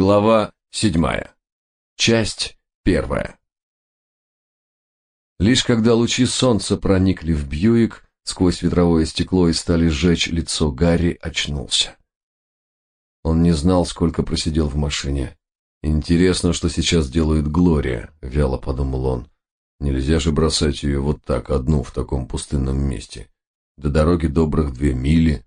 Глава седьмая. Часть первая. Лишь когда лучи солнца проникли в Бьюик сквозь ветровое стекло и стали сжечь лицо, Гарри очнулся. Он не знал, сколько просидел в машине. Интересно, что сейчас делает Глория, вяло подумал он. Нельзя же бросать ее вот так одну в таком пустынном месте. До дороги добрых две мили,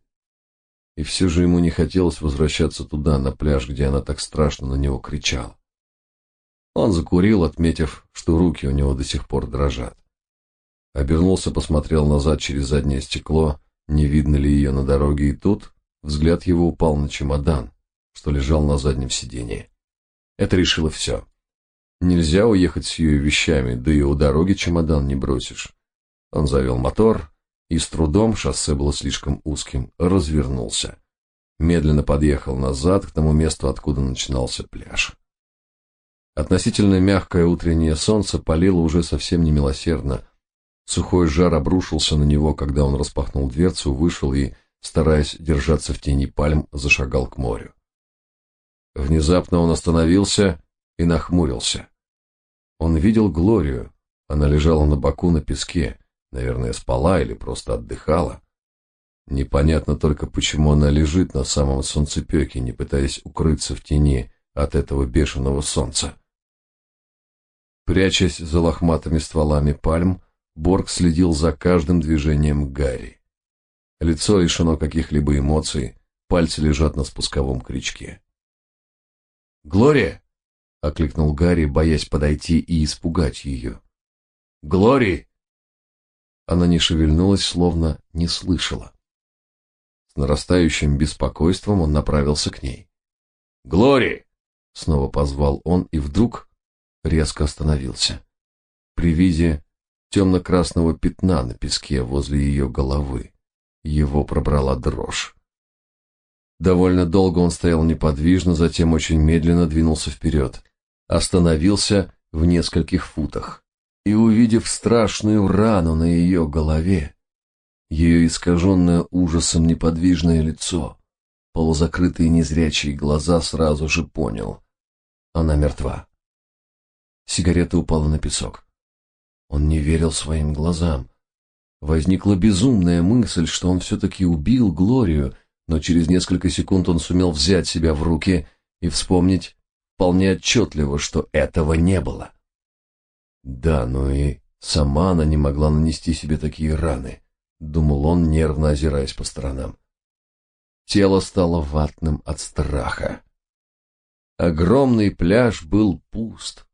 и все же ему не хотелось возвращаться туда, на пляж, где она так страшно на него кричала. Он закурил, отметив, что руки у него до сих пор дрожат. Обернулся, посмотрел назад через заднее стекло, не видно ли ее на дороге, и тут взгляд его упал на чемодан, что лежал на заднем сидении. Это решило все. Нельзя уехать с ее вещами, да и у дороги чемодан не бросишь. Он завел мотор, и с трудом, шоссе было слишком узким, развернулся. Медленно подъехал назад к тому месту, откуда начинался пляж. Относительно мягкое утреннее солнце палило уже совсем немилосердно. Сухой жар обрушился на него, когда он распахнул дверцу, вышел и, стараясь держаться в тени пальм, зашагал к морю. Внезапно он остановился и нахмурился. Он видел Глорию. Она лежала на боку на песке. Наверное, спала или просто отдыхала. Непонятно только, почему она лежит на самом солнцепеке, не пытаясь укрыться в тени от этого бешеного солнца. Прячась за лохматыми стволами пальм, Борг следил за каждым движением Гарри. Лицо лишено каких-либо эмоций, пальцы лежат на спусковом крючке. «Глория!» — окликнул Гарри, боясь подойти и испугать ее. «Глори!» Она не шевельнулась, словно не слышала. С нарастающим беспокойством он направился к ней. «Глори!» — снова позвал он и вдруг резко остановился. При виде темно-красного пятна на песке возле ее головы его пробрала дрожь. Довольно долго он стоял неподвижно, затем очень медленно двинулся вперед. Остановился в нескольких футах и, увидев страшную рану на ее голове, ее искаженное ужасом неподвижное лицо, полузакрытые незрячие глаза, сразу же понял — она мертва. Сигарета упала на песок. Он не верил своим глазам. Возникла безумная мысль, что он все-таки убил Глорию, но через несколько секунд он сумел взять себя в руки и вспомнить вполне отчетливо, что этого не было. Да, но и сама она не могла нанести себе такие раны, думал он, нервно озираясь по сторонам. Тело стало ватным от страха. Огромный пляж был пуст.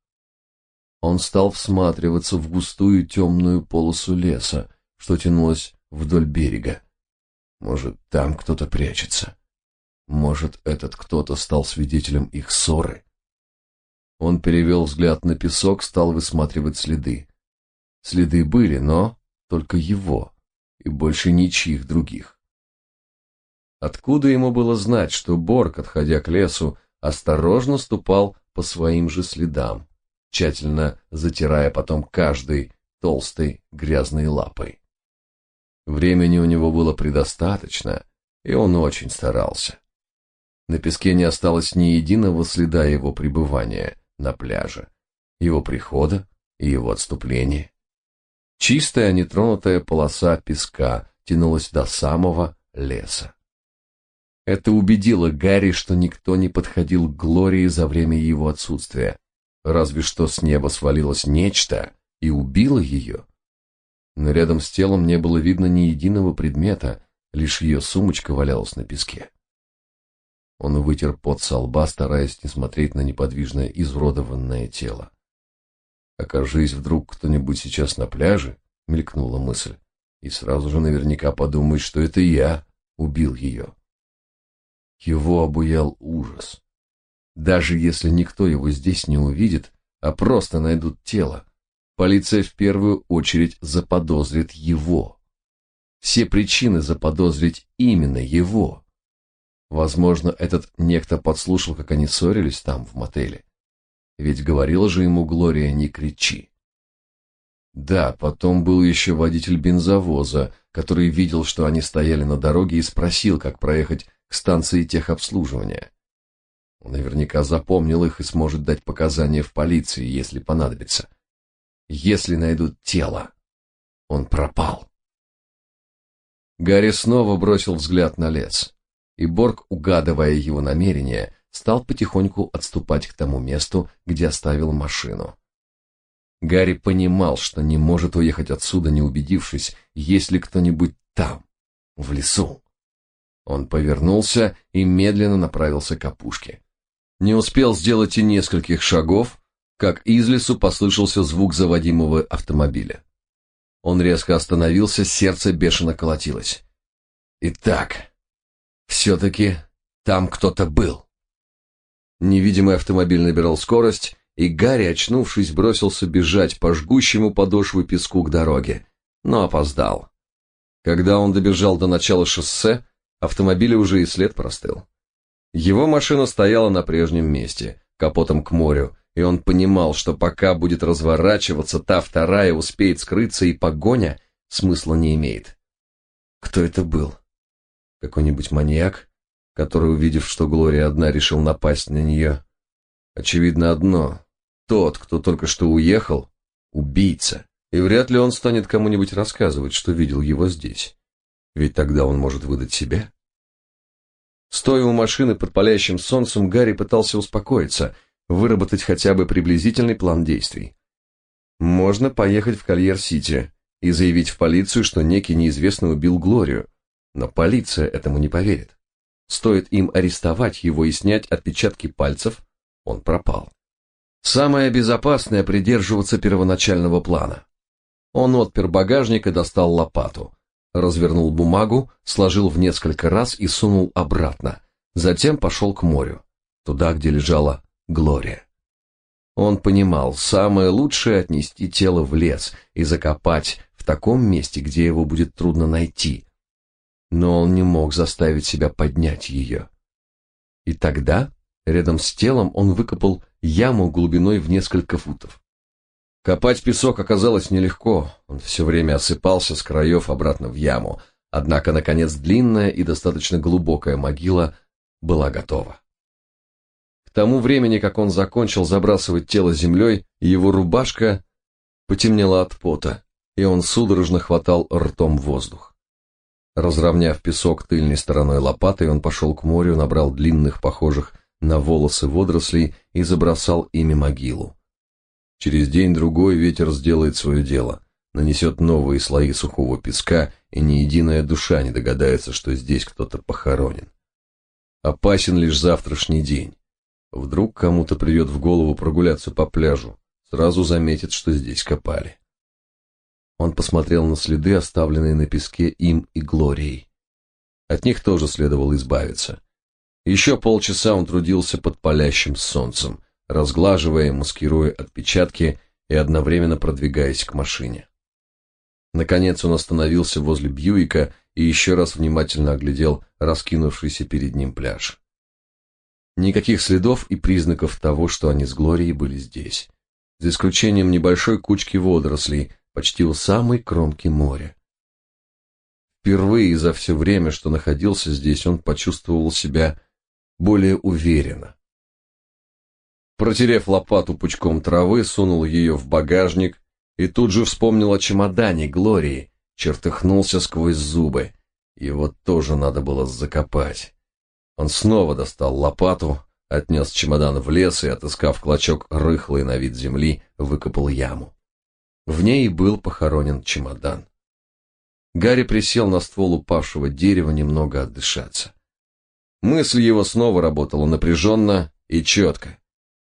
Он стал всматриваться в густую темную полосу леса, что тянулась вдоль берега. Может, там кто-то прячется. Может, этот кто-то стал свидетелем их ссоры. Он перевел взгляд на песок, стал высматривать следы. Следы были, но только его, и больше ничьих других. Откуда ему было знать, что Борг, отходя к лесу, осторожно ступал по своим же следам, тщательно затирая потом каждой толстой грязной лапой? Времени у него было предостаточно, и он очень старался. На песке не осталось ни единого следа его пребывания, на пляже, его прихода и его отступления. Чистая, нетронутая полоса песка тянулась до самого леса. Это убедило Гарри, что никто не подходил к Глории за время его отсутствия, разве что с неба свалилось нечто и убило ее. Но рядом с телом не было видно ни единого предмета, лишь ее сумочка валялась на песке. Он вытер пот со лба, стараясь не смотреть на неподвижное изуродованное тело. Окажись вдруг кто-нибудь сейчас на пляже, мелькнула мысль, и сразу же наверняка подумает, что это я убил ее. Его обуял ужас. Даже если никто его здесь не увидит, а просто найдут тело, полиция в первую очередь заподозрит его. Все причины заподозрить именно его. Возможно, этот некто подслушал, как они ссорились там, в мотеле. Ведь говорила же ему Глория, не кричи. Да, потом был еще водитель бензовоза, который видел, что они стояли на дороге и спросил, как проехать к станции техобслуживания. Он наверняка запомнил их и сможет дать показания в полиции, если понадобится. Если найдут тело, он пропал. Гарри снова бросил взгляд на лес, и Борг, угадывая его намерения, стал потихоньку отступать к тому месту, где оставил машину. Гарри понимал, что не может уехать отсюда, не убедившись, есть ли кто-нибудь там, в лесу. Он повернулся и медленно направился к опушке. Не успел сделать и нескольких шагов, как из лесу послышался звук заводимого автомобиля. Он резко остановился, сердце бешено колотилось. Итак, все-таки там кто-то был. Невидимый автомобиль набирал скорость, и Гарри, очнувшись, бросился бежать по жгущему подошву песку к дороге, но опоздал. Когда он добежал до начала шоссе, автомобиль уже и след простыл. Его машина стояла на прежнем месте, капотом к морю, и он понимал, что пока будет разворачиваться, та вторая успеет скрыться, и погоня смысла не имеет. Кто это был? Какой-нибудь маньяк, который, увидев, что Глория одна, решил напасть на нее? Очевидно одно. Тот, кто только что уехал, убийца, и вряд ли он станет кому-нибудь рассказывать, что видел его здесь. Ведь тогда он может выдать себя. Стоя у машины под палящим солнцем, Гарри пытался успокоиться – выработать хотя бы приблизительный план действий. Можно поехать в Кольер-Сити и заявить в полицию, что некий неизвестный убил Глорию, но полиция этому не поверит. Стоит им арестовать его и снять отпечатки пальцев, он пропал. Самое безопасное придерживаться первоначального плана. Он отпер багажник и достал лопату, развернул бумагу, сложил в несколько раз и сунул обратно. Затем пошел к морю, туда, где лежала Глория. Он понимал, самое лучшее отнести тело в лес и закопать в таком месте, где его будет трудно найти. Но он не мог заставить себя поднять ее. И тогда, рядом с телом, он выкопал яму глубиной в несколько футов. Копать песок оказалось нелегко, он все время осыпался с краев обратно в яму, однако, наконец, длинная и достаточно глубокая могила была готова тому времени, как он закончил забрасывать тело землей, его рубашка потемнела от пота, и он судорожно хватал ртом воздух. Разровняв песок тыльной стороной лопатой, он пошел к морю, набрал длинных, похожих на волосы водорослей и забросал ими могилу. Через день-другой ветер сделает свое дело, нанесет новые слои сухого песка, и ни единая душа не догадается, что здесь кто-то похоронен. Опасен лишь завтрашний день. Вдруг кому-то придет в голову прогуляться по пляжу, сразу заметит, что здесь копали. Он посмотрел на следы, оставленные на песке им и Глорией. От них тоже следовало избавиться. Еще полчаса он трудился под палящим солнцем, разглаживая и маскируя отпечатки и одновременно продвигаясь к машине. Наконец он остановился возле Бьюика и еще раз внимательно оглядел раскинувшийся перед ним пляж. Никаких следов и признаков того, что они с Глорией были здесь, за исключением небольшой кучки водорослей почти у самой кромки моря. Впервые за все время, что находился здесь, он почувствовал себя более уверенно. Протерев лопату пучком травы, сунул ее в багажник и тут же вспомнил о чемодане Глории, чертыхнулся сквозь зубы. Его тоже надо было закопать. Он снова достал лопату, отнес чемодан в лес и, отыскав клочок рыхлой на вид земли, выкопал яму. В ней был похоронен чемодан. Гарри присел на ствол упавшего дерева немного отдышаться. Мысль его снова работала напряженно и четко.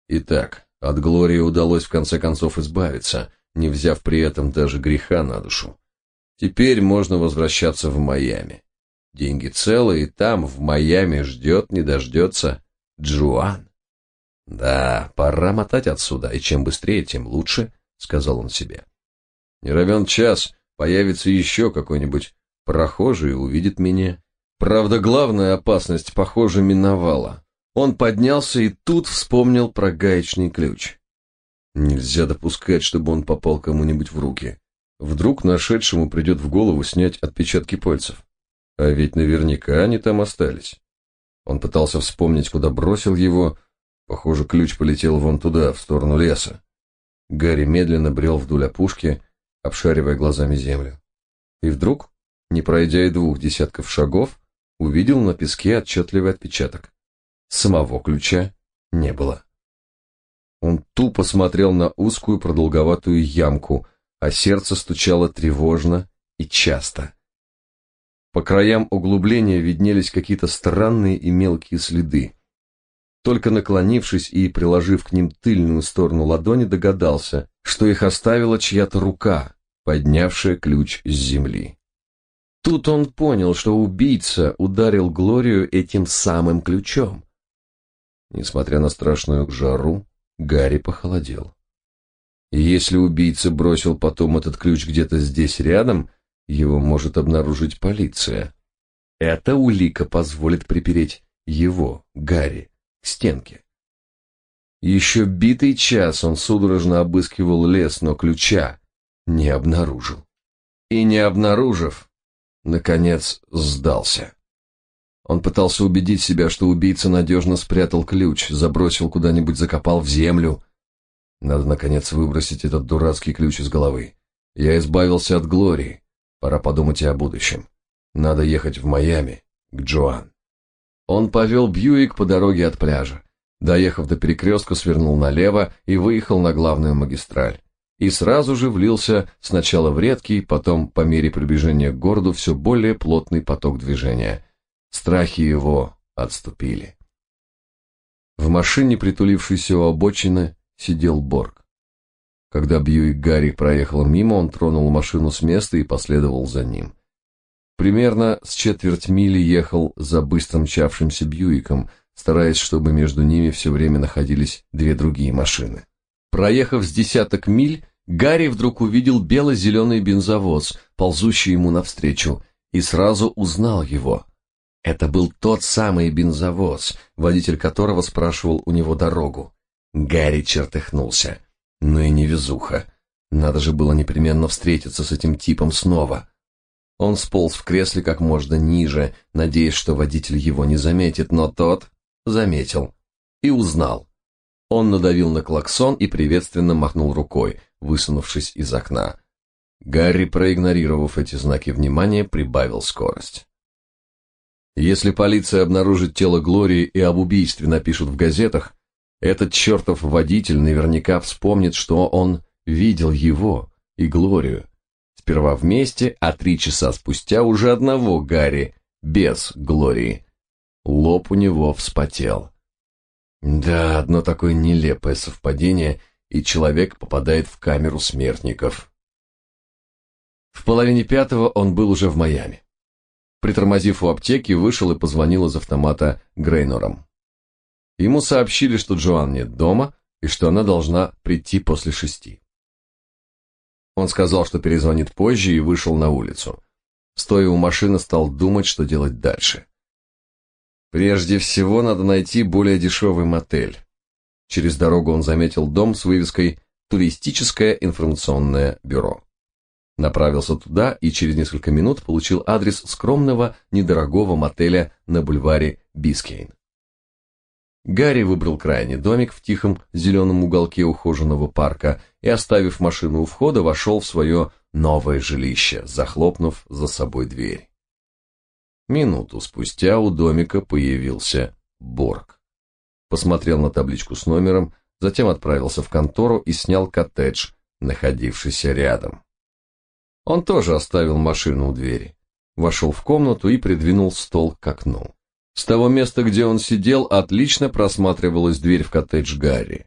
Итак, от Глории удалось в конце концов избавиться, не взяв при этом даже греха на душу. Теперь можно возвращаться в Майами. Деньги целы, и там, в Майами, ждет, не дождется Джуан. Да, пора мотать отсюда, и чем быстрее, тем лучше, сказал он себе. Не равен час, появится еще какой-нибудь прохожий и увидит меня. Правда, главная опасность, похоже, миновала. Он поднялся и тут вспомнил про гаечный ключ. Нельзя допускать, чтобы он попал кому-нибудь в руки. Вдруг нашедшему придет в голову снять отпечатки пальцев. А ведь наверняка они там остались. Он пытался вспомнить, куда бросил его. Похоже, ключ полетел вон туда, в сторону леса. Гарри медленно брел вдоль опушки, обшаривая глазами землю. И вдруг, не пройдя и двух десятков шагов, увидел на песке отчетливый отпечаток. Самого ключа не было. Он тупо смотрел на узкую продолговатую ямку, а сердце стучало тревожно и часто. По краям углубления виднелись какие-то странные и мелкие следы. Только наклонившись и приложив к ним тыльную сторону ладони, догадался, что их оставила чья-то рука, поднявшая ключ с земли. Тут он понял, что убийца ударил Глорию этим самым ключом. Несмотря на страшную жару, Гарри похолодел. Если убийца бросил потом этот ключ где-то здесь рядом, его может обнаружить полиция. Эта улика позволит припереть его, Гарри, к стенке. Еще битый час он судорожно обыскивал лес, но ключа не обнаружил. И не обнаружив, наконец сдался. Он пытался убедить себя, что убийца надежно спрятал ключ, забросил куда-нибудь, закопал в землю. Надо, наконец, выбросить этот дурацкий ключ из головы. Я избавился от Глории. Пора подумать и о будущем. Надо ехать в Майами, к Джоан. Он повел Бьюик по дороге от пляжа. Доехав до перекрестка, свернул налево и выехал на главную магистраль. И сразу же влился сначала в редкий, потом, по мере приближения к городу, все более плотный поток движения – Страхи его отступили. В машине, притулившейся у обочины, сидел Борг. Когда Бьюик Гарри проехал мимо, он тронул машину с места и последовал за ним. Примерно с четверть мили ехал за быстро мчавшимся Бьюиком, стараясь, чтобы между ними все время находились две другие машины. Проехав с десяток миль, Гарри вдруг увидел бело-зеленый бензовоз, ползущий ему навстречу, и сразу узнал его. Это был тот самый бензовоз, водитель которого спрашивал у него дорогу. Гарри чертыхнулся. Ну и невезуха. Надо же было непременно встретиться с этим типом снова. Он сполз в кресле как можно ниже, надеясь, что водитель его не заметит, но тот заметил и узнал. Он надавил на клаксон и приветственно махнул рукой, высунувшись из окна. Гарри, проигнорировав эти знаки внимания, прибавил скорость. Если полиция обнаружит тело Глории и об убийстве напишут в газетах, этот чертов водитель наверняка вспомнит, что он видел его и Глорию. Сперва вместе, а три часа спустя уже одного Гарри, без Глории. Лоб у него вспотел. Да, одно такое нелепое совпадение, и человек попадает в камеру смертников. В половине пятого он был уже в Майами. Притормозив у аптеки, вышел и позвонил из автомата Грейнором. Ему сообщили, что Джоан нет дома и что она должна прийти после шести. Он сказал, что перезвонит позже и вышел на улицу. Стоя у машины, стал думать, что делать дальше. Прежде всего, надо найти более дешевый мотель. Через дорогу он заметил дом с вывеской «Туристическое информационное бюро». Направился туда и через несколько минут получил адрес скромного, недорогого мотеля на бульваре Бискейн. Гарри выбрал крайний домик в тихом зеленом уголке ухоженного парка и, оставив машину у входа, вошел в свое новое жилище, захлопнув за собой дверь. Минуту спустя у домика появился Борг. Посмотрел на табличку с номером, затем отправился в контору и снял коттедж, находившийся рядом. Он тоже оставил машину у двери, вошел в комнату и придвинул стол к окну. С того места, где он сидел, отлично просматривалась дверь в коттедж Гарри.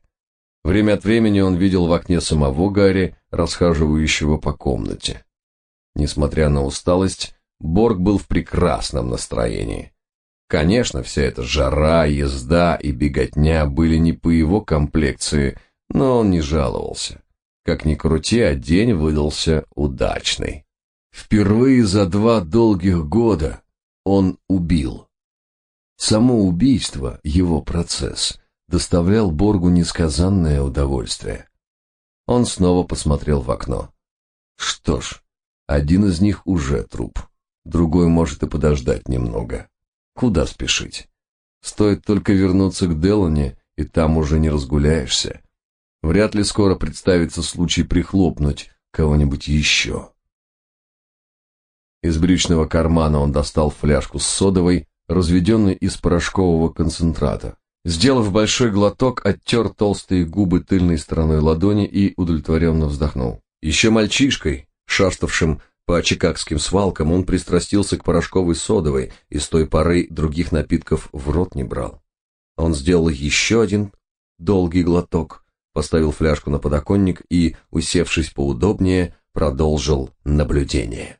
Время от времени он видел в окне самого Гарри, расхаживающего по комнате. Несмотря на усталость, Борг был в прекрасном настроении. Конечно, вся эта жара, езда и беготня были не по его комплекции, но он не жаловался. Как ни крути, а день выдался удачный. Впервые за два долгих года он убил. Само убийство, его процесс, доставлял Боргу несказанное удовольствие. Он снова посмотрел в окно. Что ж, один из них уже труп, другой может и подождать немного. Куда спешить? Стоит только вернуться к Делане, и там уже не разгуляешься. Вряд ли скоро представится случай прихлопнуть кого-нибудь еще. Из брючного кармана он достал фляжку с содовой, разведенной из порошкового концентрата. Сделав большой глоток, оттер толстые губы тыльной стороной ладони и удовлетворенно вздохнул. Еще мальчишкой, шаставшим по чикагским свалкам, он пристрастился к порошковой содовой и с той поры других напитков в рот не брал. Он сделал еще один долгий глоток, поставил фляжку на подоконник и, усевшись поудобнее, продолжил наблюдение.